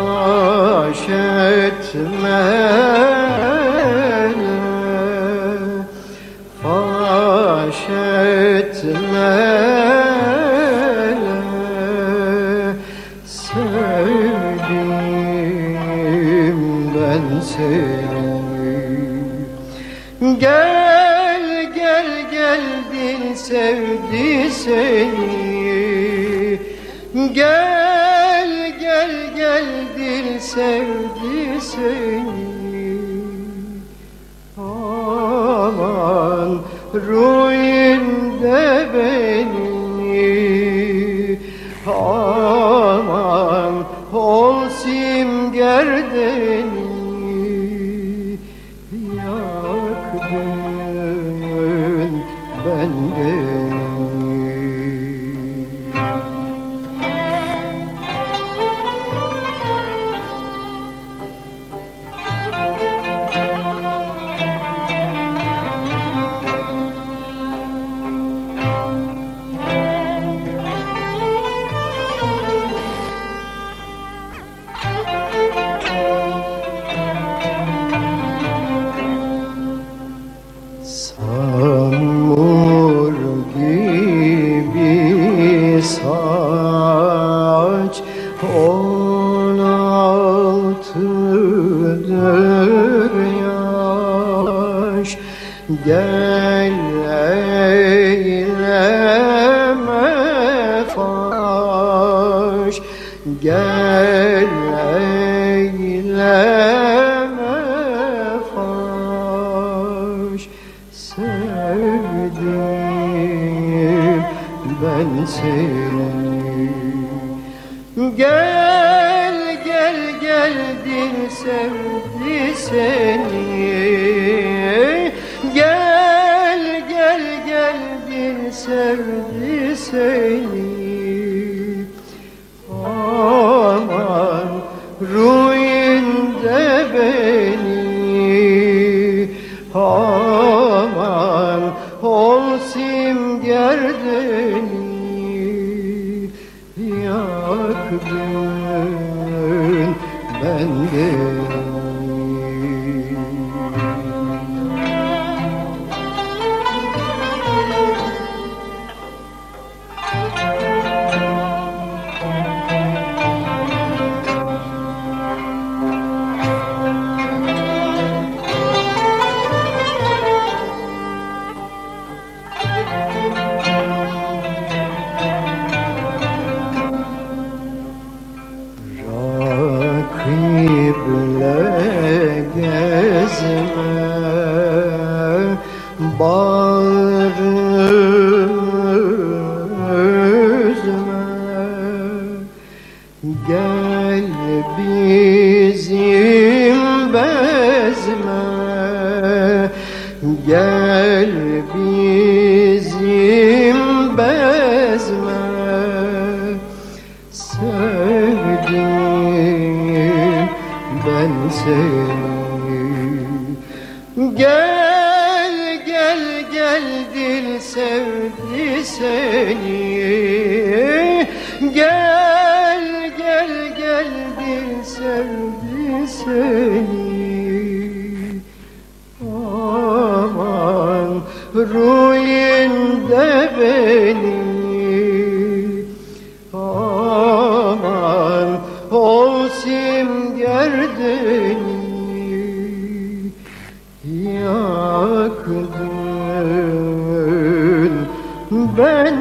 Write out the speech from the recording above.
baş etmele Baş etmele Sevdim ben seni. Gel gel gel dil sevdi seni. Gel dil sevdi seni. Aman ruinde beni. Aman ol simgerdeni Yaktın bendeni Samur saç on altıdır yaş Gel eyleme faş. Gel eyleme faş. Sevdim ben seni. Gel gel gel dil sevdi seni. Gel gel gel dil sevdi seni. Aman ruinde beni. Aman Yaktın bendeni Rakiple bezme Gel bizim bezme. Sevdim ben seni. Gel gel gel dil sevdi seni. Gel Aman ruinde beni. Aman ol simgerdeni Yaktın ben